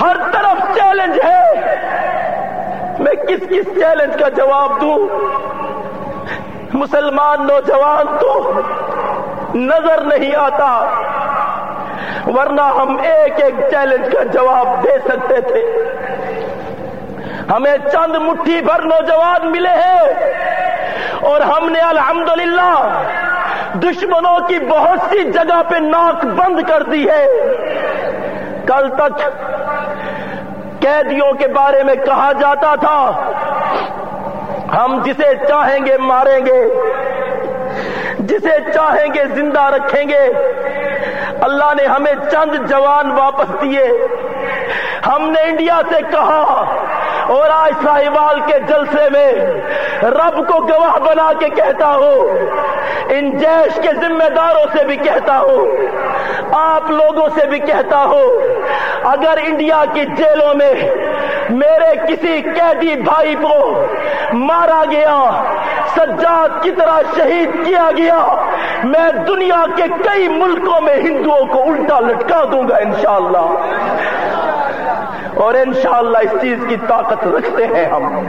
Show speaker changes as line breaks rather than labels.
ہر طرف چیلنج ہے۔ میں کس کس چیلنج کا جواب دوں؟ مسلمان نوجوان تو نظر نہیں آتا، ورنہ ہم ایک ایک چیلنج کا جواب دے سکتے تھے۔ ہمیں چند مٹھی بھر نوجوان ملے ہیں اور ہم نے الحمدللہ دشمنوں کی بہت سی جگہ پہ ناک بند کر دی ہے۔ کل تک قیدیوں کے بارے میں کہا جاتا تھا۔ ہم جسے چاہیں گے ماریں گے، جسے چاہیں گے زندہ رکھیں گے۔ اللہ نے ہمیں چند جوان واپس دیے۔ ہم نے انڈیا سے کہا اور آج ساہیوال کے جلسے میں رب کو گواہ بنا کے کہتا ہوں، ان جیش کے ذمہ داروں سے بھی کہتا ہوں، آپ لوگوں سے بھی کہتا ہوں، اگر انڈیا کی جیلوں میں میرے کسی قیدی بھائی کو مارا گیا، سجاد کی طرح شہید کیا گیا، میں دنیا کے کئی ملکوں میں ہندوؤں کو الٹا لٹکا دوں گا انشاءاللہ۔ اور انشاءاللہ اس چیز کی طاقت رکھتے ہیں ہم۔